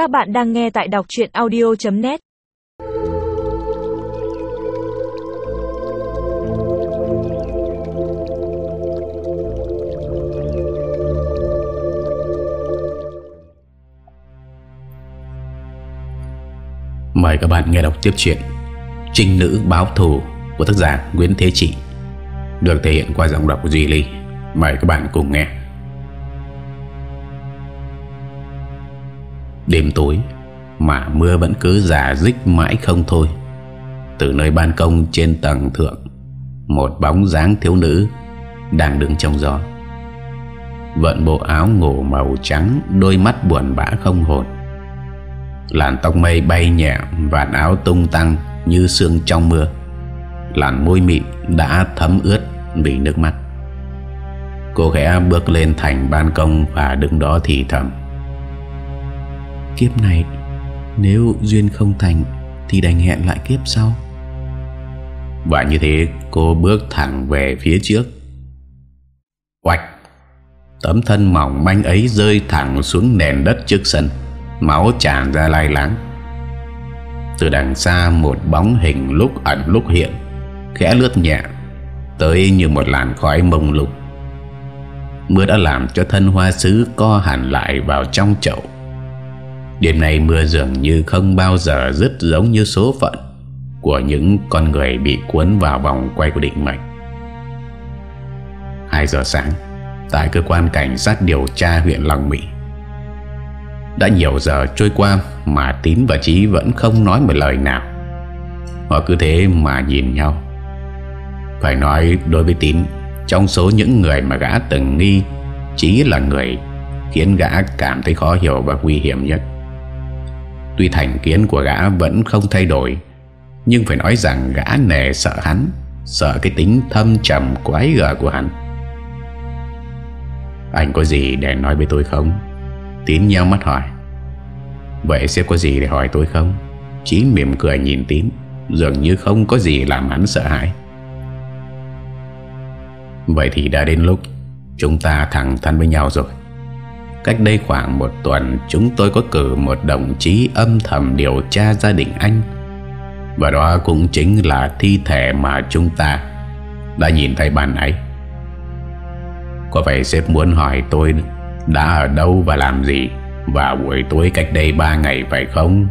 Các bạn đang nghe tại đọc chuyện audio.net Mời các bạn nghe đọc tiếp chuyện Trinh nữ báo thù của tác giả Nguyễn Thế Trị, Được thể hiện qua giọng đọc của Duy Ly. Mời các bạn cùng nghe. Đêm tối, Mà mưa vẫn cứ giả dích mãi không thôi. Từ nơi ban công trên tầng thượng, Một bóng dáng thiếu nữ Đang đứng trong gió. Vận bộ áo ngủ màu trắng, Đôi mắt buồn bã không hồn. Làn tóc mây bay nhẹ Vạt áo tung tăng như sương trong mưa. Làn môi mịn đã thấm ướt vì nước mắt. Cô khẽ bước lên thành ban công Và đứng đó thì thầm. Kiếp này, Nếu duyên không thành Thì đành hẹn lại kiếp sau. Và như thế, cô bước thẳng về phía trước. Oạch! Tấm thân mỏng manh ấy rơi thẳng xuống nền đất trước sân, Máu tràn ra lai láng. Từ đằng xa một bóng hình lúc ẩn lúc hiện, Khẽ lướt nhẹ, Tới như một làn khói mông lục Mưa đã làm cho thân hoa sứ co hẳn lại vào trong chậu. Đêm nay mưa dường như không bao giờ dứt giống như số phận Của những con người bị cuốn vào vòng quay của định mệnh. 2 giờ sáng, Tại cơ quan cảnh sát điều tra huyện Long Mỹ, Đã nhiều giờ trôi qua Mà Tín và Chí vẫn không nói một lời nào. Họ cứ thế mà nhìn nhau. Phải nói đối với Tín, Trong số những người mà gã từng nghi, Chí là người Khiến gã cảm thấy khó hiểu và nguy hiểm nhất. Tuy thành kiến của gã vẫn không thay đổi, Nhưng phải nói rằng gã nề sợ hắn, Sợ cái tính thâm trầm quái gở của hắn Anh có gì để nói với tôi không? Tín nhau mắt hỏi Vậy sẽ có gì để hỏi tôi không? Chí mỉm cười nhìn Tín, Dường như không có gì làm hắn sợ hãi Vậy thì đã đến lúc Chúng ta thẳng thắn với nhau rồi Cách đây khoảng một tuần, Chúng tôi có cử một đồng chí âm thầm điều tra gia đình anh. Và đó cũng chính là thi thể mà chúng ta Đã nhìn thấy ban ấy. Có phải sếp muốn hỏi tôi Đã ở đâu và làm gì Vào buổi tối cách đây 3 ngày phải không?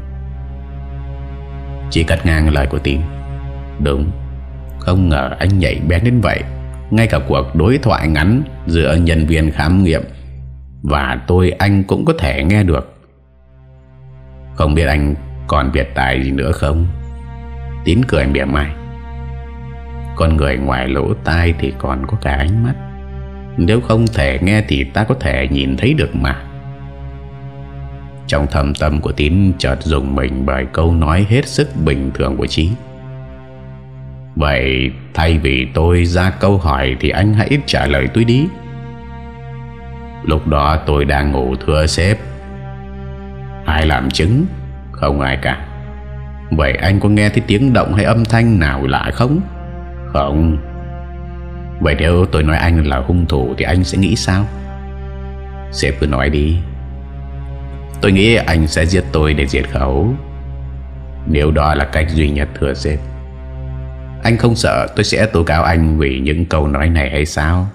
Chỉ cắt ngang lời của Tín. Đúng, Không ngờ anh nhảy bén đến vậy. Ngay cả cuộc đối thoại ngắn Giữa nhân viên khám nghiệm và tôi, anh cũng có thể nghe được. Không biết anh còn biệt tài gì nữa không? Tín cười mỉa mai. Con người ngoài lỗ tai thì còn có cả ánh mắt. Nếu không thể nghe thì ta có thể nhìn thấy được mà. Trong thầm tâm của Tín, chợt dùng mình bởi câu nói hết sức bình thường của Chí. Vậy thay vì tôi ra câu hỏi thì anh hãy trả lời tôi đi. Lúc đó tôi đang ngủ thưa sếp. Ai làm chứng? Không ai cả. Vậy anh có nghe thấy tiếng động hay âm thanh nào lạ không? Không. Vậy nếu tôi nói anh là hung thủ Thì anh sẽ nghĩ sao? Sếp cứ nói đi. Tôi nghĩ anh sẽ giết tôi để diệt khẩu. Nếu đó là cách duy nhất, thưa sếp. Anh không sợ tôi sẽ tố cáo anh Vì những câu nói này hay sao?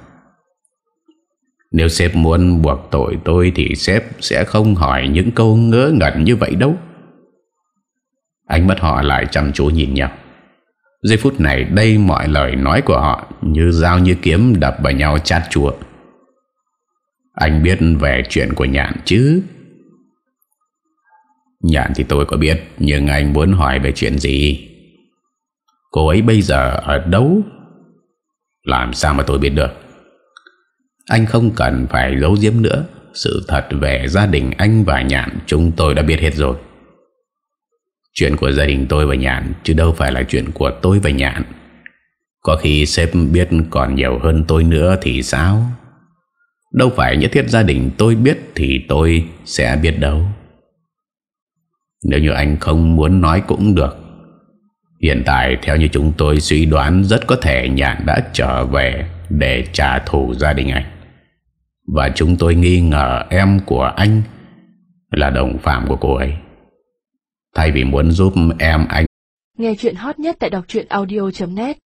Nếu sếp muốn buộc tội tôi Thì sếp sẽ không hỏi những câu ngớ ngẩn như vậy đâu. Ánh mắt họ lại chăm chú nhìn nhau. Giây phút này, đây mọi lời nói của họ Như dao như kiếm đập vào nhau chát chua. Anh biết về chuyện của Nhạn chứ? Nhạn thì tôi có biết, Nhưng anh muốn hỏi về chuyện gì? Cô ấy bây giờ ở đâu? Làm sao mà tôi biết được? Anh không cần phải giấu giếm nữa. Sự thật về gia đình anh và Nhạn Chúng tôi đã biết hết rồi. Chuyện của gia đình tôi và Nhạn Chứ đâu phải là chuyện của tôi và Nhạn. Có khi sếp biết còn nhiều hơn tôi nữa thì sao? Đâu phải nhất thiết gia đình tôi biết Thì tôi sẽ biết đâu. Nếu như anh không muốn nói cũng được. Hiện tại theo như chúng tôi suy đoán Rất có thể Nhạn đã trở về Để trả thù gia đình anh và chúng tôi nghi ngờ em của anh Là đồng phạm của cô ấy. Thay vì muốn giúp em, anh Nghe chuyện hot nhất tại đọc audio.net